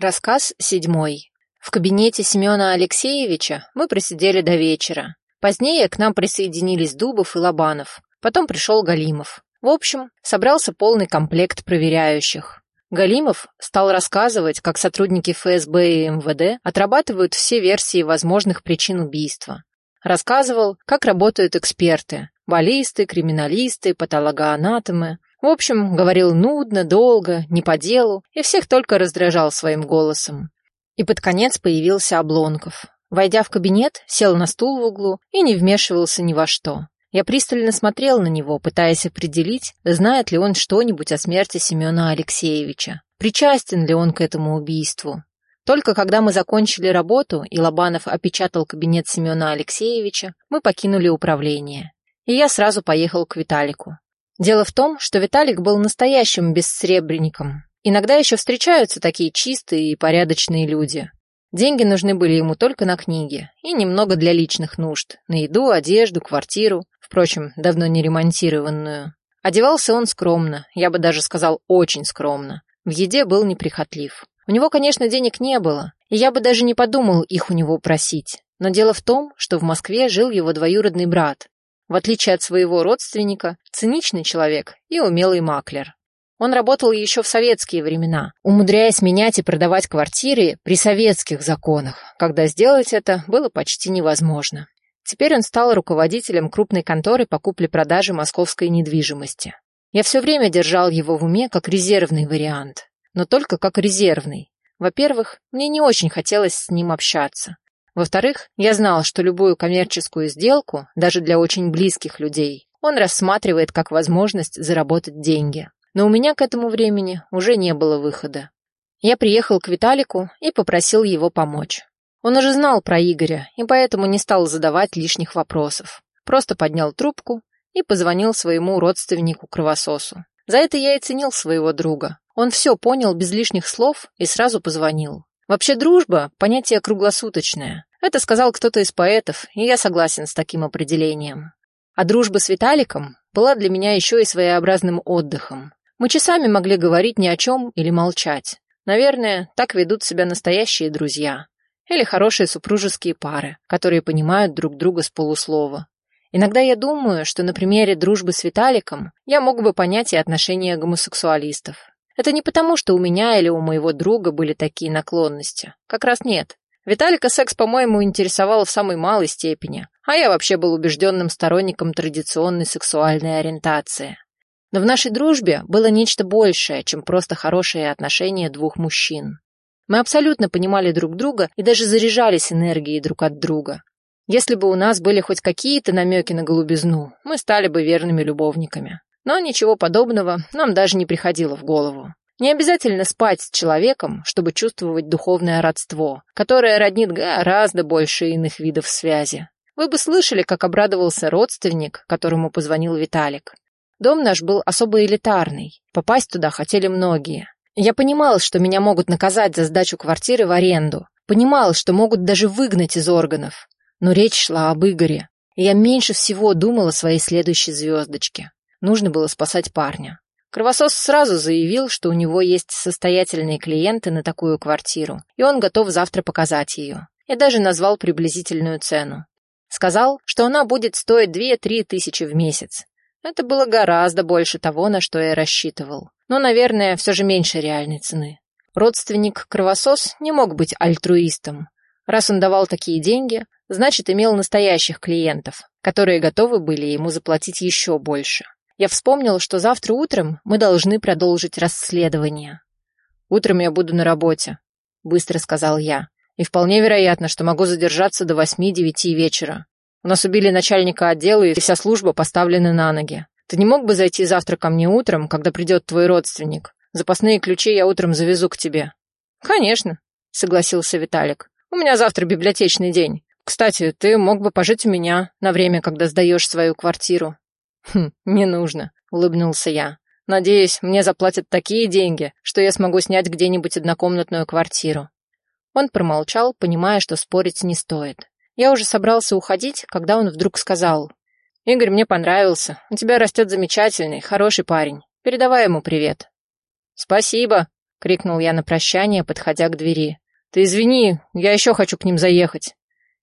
Рассказ седьмой. В кабинете Семена Алексеевича мы просидели до вечера. Позднее к нам присоединились Дубов и Лобанов. Потом пришел Галимов. В общем, собрался полный комплект проверяющих. Галимов стал рассказывать, как сотрудники ФСБ и МВД отрабатывают все версии возможных причин убийства. Рассказывал, как работают эксперты – баллисты, криминалисты, патологоанатомы, в общем, говорил нудно, долго, не по делу, и всех только раздражал своим голосом. И под конец появился Облонков. Войдя в кабинет, сел на стул в углу и не вмешивался ни во что. Я пристально смотрел на него, пытаясь определить, знает ли он что-нибудь о смерти Семена Алексеевича, причастен ли он к этому убийству. Только когда мы закончили работу, и Лобанов опечатал кабинет Семена Алексеевича, мы покинули управление. И я сразу поехал к Виталику. Дело в том, что Виталик был настоящим бессребренником. Иногда еще встречаются такие чистые и порядочные люди. Деньги нужны были ему только на книги и немного для личных нужд, на еду, одежду, квартиру, впрочем, давно не ремонтированную. Одевался он скромно, я бы даже сказал очень скромно. В еде был неприхотлив. У него, конечно, денег не было, и я бы даже не подумал их у него просить. Но дело в том, что в Москве жил его двоюродный брат, в отличие от своего родственника, циничный человек и умелый маклер. Он работал еще в советские времена, умудряясь менять и продавать квартиры при советских законах, когда сделать это было почти невозможно. Теперь он стал руководителем крупной конторы по купле-продаже московской недвижимости. Я все время держал его в уме как резервный вариант, но только как резервный. Во-первых, мне не очень хотелось с ним общаться. Во-вторых, я знал, что любую коммерческую сделку, даже для очень близких людей, он рассматривает как возможность заработать деньги. Но у меня к этому времени уже не было выхода. Я приехал к Виталику и попросил его помочь. Он уже знал про Игоря и поэтому не стал задавать лишних вопросов. Просто поднял трубку и позвонил своему родственнику-кровососу. За это я и ценил своего друга. Он все понял без лишних слов и сразу позвонил. Вообще дружба – понятие круглосуточное. Это сказал кто-то из поэтов, и я согласен с таким определением. А дружба с Виталиком была для меня еще и своеобразным отдыхом. Мы часами могли говорить ни о чем или молчать. Наверное, так ведут себя настоящие друзья. Или хорошие супружеские пары, которые понимают друг друга с полуслова. Иногда я думаю, что на примере дружбы с Виталиком я мог бы понять и отношения гомосексуалистов. Это не потому, что у меня или у моего друга были такие наклонности. Как раз нет. Виталика секс, по-моему, интересовал в самой малой степени, а я вообще был убежденным сторонником традиционной сексуальной ориентации. Но в нашей дружбе было нечто большее, чем просто хорошие отношения двух мужчин. Мы абсолютно понимали друг друга и даже заряжались энергией друг от друга. Если бы у нас были хоть какие-то намеки на голубизну, мы стали бы верными любовниками. Но ничего подобного нам даже не приходило в голову. Не обязательно спать с человеком, чтобы чувствовать духовное родство, которое роднит гораздо больше иных видов связи. Вы бы слышали, как обрадовался родственник, которому позвонил Виталик. Дом наш был особо элитарный. Попасть туда хотели многие. Я понимал, что меня могут наказать за сдачу квартиры в аренду. Понимал, что могут даже выгнать из органов. Но речь шла об Игоре. И я меньше всего думал о своей следующей звездочке. Нужно было спасать парня. Кровосос сразу заявил, что у него есть состоятельные клиенты на такую квартиру, и он готов завтра показать ее. И даже назвал приблизительную цену. Сказал, что она будет стоить 2-3 тысячи в месяц. Это было гораздо больше того, на что я рассчитывал. Но, наверное, все же меньше реальной цены. Родственник-кровосос не мог быть альтруистом. Раз он давал такие деньги, значит, имел настоящих клиентов, которые готовы были ему заплатить еще больше. Я вспомнил, что завтра утром мы должны продолжить расследование. «Утром я буду на работе», — быстро сказал я. «И вполне вероятно, что могу задержаться до восьми-девяти вечера. У нас убили начальника отдела, и вся служба поставлена на ноги. Ты не мог бы зайти завтра ко мне утром, когда придет твой родственник? Запасные ключи я утром завезу к тебе». «Конечно», — согласился Виталик. «У меня завтра библиотечный день. Кстати, ты мог бы пожить у меня на время, когда сдаешь свою квартиру. «Хм, не нужно», — улыбнулся я. «Надеюсь, мне заплатят такие деньги, что я смогу снять где-нибудь однокомнатную квартиру». Он промолчал, понимая, что спорить не стоит. Я уже собрался уходить, когда он вдруг сказал. «Игорь мне понравился. У тебя растет замечательный, хороший парень. Передавай ему привет». «Спасибо», крикнул я на прощание, подходя к двери. «Ты извини, я еще хочу к ним заехать».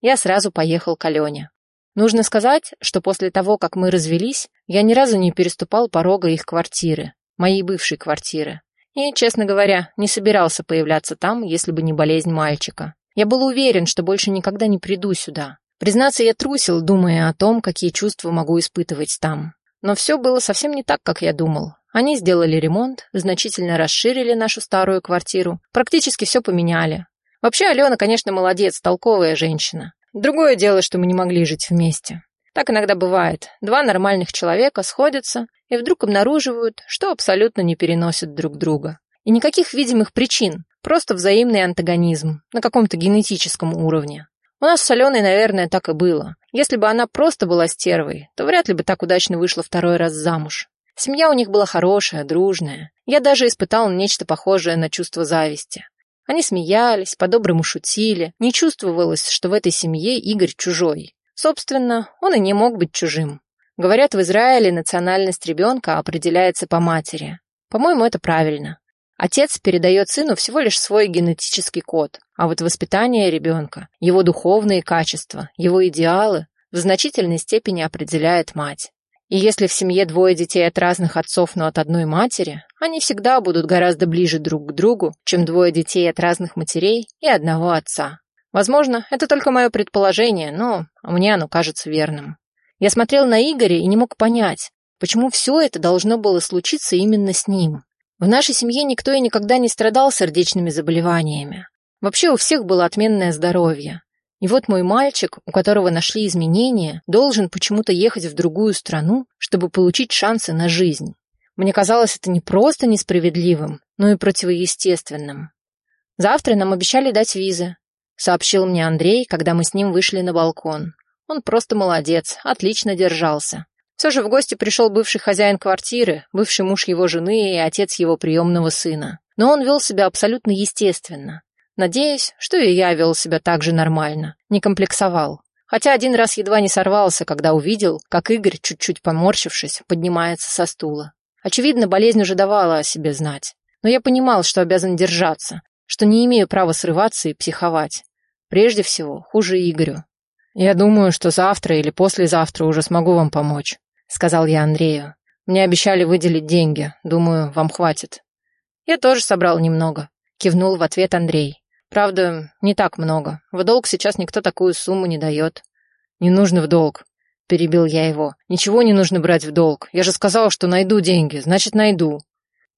Я сразу поехал к Алене. Нужно сказать, что после того, как мы развелись, я ни разу не переступал порога их квартиры, моей бывшей квартиры. И, честно говоря, не собирался появляться там, если бы не болезнь мальчика. Я был уверен, что больше никогда не приду сюда. Признаться, я трусил, думая о том, какие чувства могу испытывать там. Но все было совсем не так, как я думал. Они сделали ремонт, значительно расширили нашу старую квартиру, практически все поменяли. Вообще, Алена, конечно, молодец, толковая женщина. Другое дело, что мы не могли жить вместе. Так иногда бывает. Два нормальных человека сходятся и вдруг обнаруживают, что абсолютно не переносят друг друга. И никаких видимых причин, просто взаимный антагонизм на каком-то генетическом уровне. У нас с Аленой, наверное, так и было. Если бы она просто была стервой, то вряд ли бы так удачно вышла второй раз замуж. Семья у них была хорошая, дружная. Я даже испытал нечто похожее на чувство зависти. Они смеялись, по-доброму шутили. Не чувствовалось, что в этой семье Игорь чужой. Собственно, он и не мог быть чужим. Говорят, в Израиле национальность ребенка определяется по матери. По-моему, это правильно. Отец передает сыну всего лишь свой генетический код, а вот воспитание ребенка, его духовные качества, его идеалы в значительной степени определяет мать. И если в семье двое детей от разных отцов, но от одной матери, они всегда будут гораздо ближе друг к другу, чем двое детей от разных матерей и одного отца. Возможно, это только мое предположение, но мне оно кажется верным. Я смотрел на Игоря и не мог понять, почему все это должно было случиться именно с ним. В нашей семье никто и никогда не страдал сердечными заболеваниями. Вообще у всех было отменное здоровье. И вот мой мальчик, у которого нашли изменения, должен почему-то ехать в другую страну, чтобы получить шансы на жизнь. Мне казалось это не просто несправедливым, но и противоестественным. Завтра нам обещали дать визы, сообщил мне Андрей, когда мы с ним вышли на балкон. Он просто молодец, отлично держался. Все же в гости пришел бывший хозяин квартиры, бывший муж его жены и отец его приемного сына. Но он вел себя абсолютно естественно. Надеюсь, что и я вел себя так же нормально, не комплексовал. Хотя один раз едва не сорвался, когда увидел, как Игорь, чуть-чуть поморщившись, поднимается со стула. Очевидно, болезнь уже давала о себе знать. Но я понимал, что обязан держаться, что не имею права срываться и психовать. Прежде всего, хуже Игорю. Я думаю, что завтра или послезавтра уже смогу вам помочь. — сказал я Андрею. «Мне обещали выделить деньги. Думаю, вам хватит». «Я тоже собрал немного», — кивнул в ответ Андрей. «Правда, не так много. В долг сейчас никто такую сумму не дает». «Не нужно в долг», — перебил я его. «Ничего не нужно брать в долг. Я же сказал, что найду деньги, значит, найду».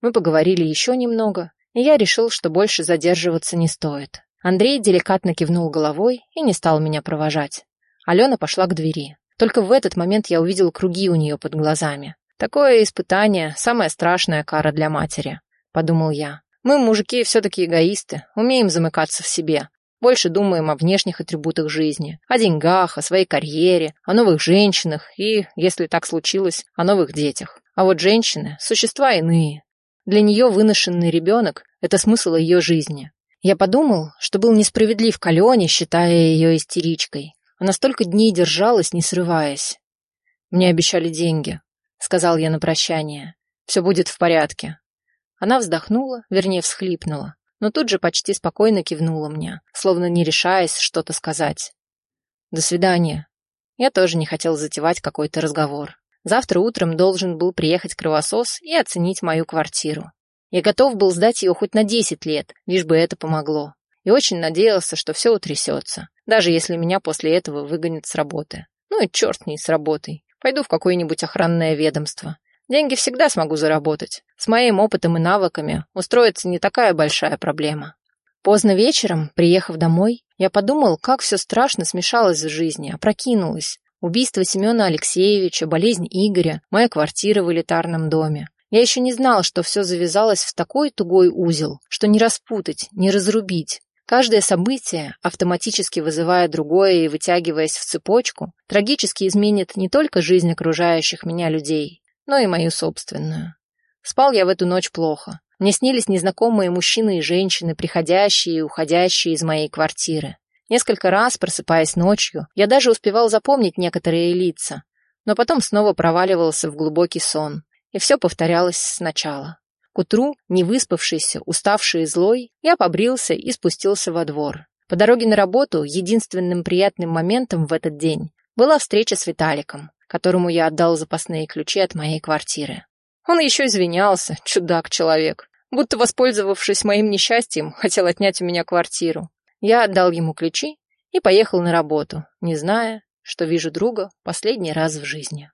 Мы поговорили еще немного, и я решил, что больше задерживаться не стоит. Андрей деликатно кивнул головой и не стал меня провожать. Алена пошла к двери. Только в этот момент я увидел круги у нее под глазами. Такое испытание – самая страшная кара для матери, подумал я. Мы, мужики, все-таки эгоисты, умеем замыкаться в себе. Больше думаем о внешних атрибутах жизни, о деньгах, о своей карьере, о новых женщинах и, если так случилось, о новых детях. А вот женщины – существа иные. Для нее выношенный ребенок – это смысл ее жизни. Я подумал, что был несправедлив к Алене, считая ее истеричкой. Она столько дней держалась, не срываясь. «Мне обещали деньги», — сказал я на прощание. «Все будет в порядке». Она вздохнула, вернее, всхлипнула, но тут же почти спокойно кивнула мне, словно не решаясь что-то сказать. «До свидания». Я тоже не хотел затевать какой-то разговор. Завтра утром должен был приехать кровосос и оценить мою квартиру. Я готов был сдать ее хоть на десять лет, лишь бы это помогло и очень надеялся, что все утрясется, даже если меня после этого выгонят с работы. Ну и черт с ней с работой. Пойду в какое-нибудь охранное ведомство. Деньги всегда смогу заработать. С моим опытом и навыками устроиться не такая большая проблема. Поздно вечером, приехав домой, я подумал, как все страшно смешалось в жизни, опрокинулось. Убийство Семена Алексеевича, болезнь Игоря, моя квартира в элитарном доме. Я еще не знал, что все завязалось в такой тугой узел, что не распутать, не разрубить. Каждое событие, автоматически вызывая другое и вытягиваясь в цепочку, трагически изменит не только жизнь окружающих меня людей, но и мою собственную. Спал я в эту ночь плохо. Мне снились незнакомые мужчины и женщины, приходящие и уходящие из моей квартиры. Несколько раз, просыпаясь ночью, я даже успевал запомнить некоторые лица, но потом снова проваливался в глубокий сон, и все повторялось сначала. К утру, не выспавшийся, уставший и злой, я побрился и спустился во двор. По дороге на работу единственным приятным моментом в этот день была встреча с Виталиком, которому я отдал запасные ключи от моей квартиры. Он еще извинялся, чудак-человек, будто, воспользовавшись моим несчастьем, хотел отнять у меня квартиру. Я отдал ему ключи и поехал на работу, не зная, что вижу друга последний раз в жизни.